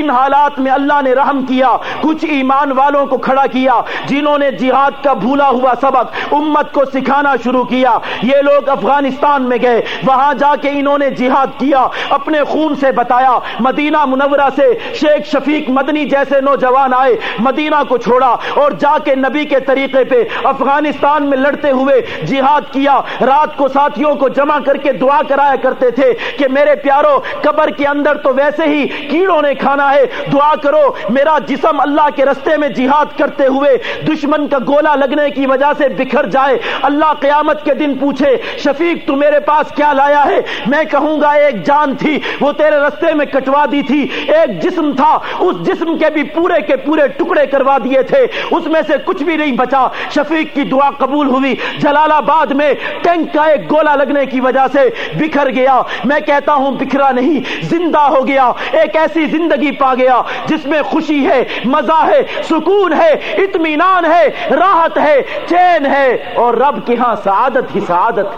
ان حالات میں اللہ نے رحم کیا، کچھ ایمان والوں کو کھڑا کیا، جنہوں نے جہاد کا بھولا ہوا سبق امت کو سکھانا شروع کیا۔ یہ لوگ افغانستان میں گئے، وہاں جا کے انہوں نے جہاد کیا، اپنے خون سے بتایا۔ مدینہ منورہ سے شیخ شفیق مدنی جیسے نوجوان آئے، مدینہ کو چھوڑا اور جا کے نبی کے طریقے پہ افغانستان میں لڑتے ہوئے جہاد کیا۔ رات کو ساتھیوں کو جمع کر کے دعا کرایا کرتے تھے کہ میرے پیارو قبر کے اندر تو ویسے ہی کیڑوں نے کھانا ہے، دعا کرو، میرا جسم اللہ کے رستے میں جہاد کرتے ہوئے دشمن کا گولا لگنے کی وجہ سے بکھر جائے۔ اللہ قیامت کے دن پوچھے، شفیق، تو میرے پاس کیا لایا ہے؟ میں کہوں گا، ایک جان تھی، وہ تیرے رستے میں کٹوا دی تھی۔ ایک جسم تھا، اس جسم کے بھی پورے کے پورے ٹکڑے کروا دیے تھے۔ اس میں سے کچھ بھی نہیں بچا۔ شفیق کی دعا قبول ہوئی۔ جلال آباد میں ٹینک کا ایک گولا لگنے کی وجہ سے بکھر گیا۔ میں کہتا ہوں، بکھرا نہیں، زندہ ہو گیا۔ ایک ایسی زندگی پا گیا، جس میں خوشی ہے، مزہ ہے، سکون ہے، اطمینان ہے، راحت ہے، چین ہے، اور رب کے ہاں سعادت ہی سعادت۔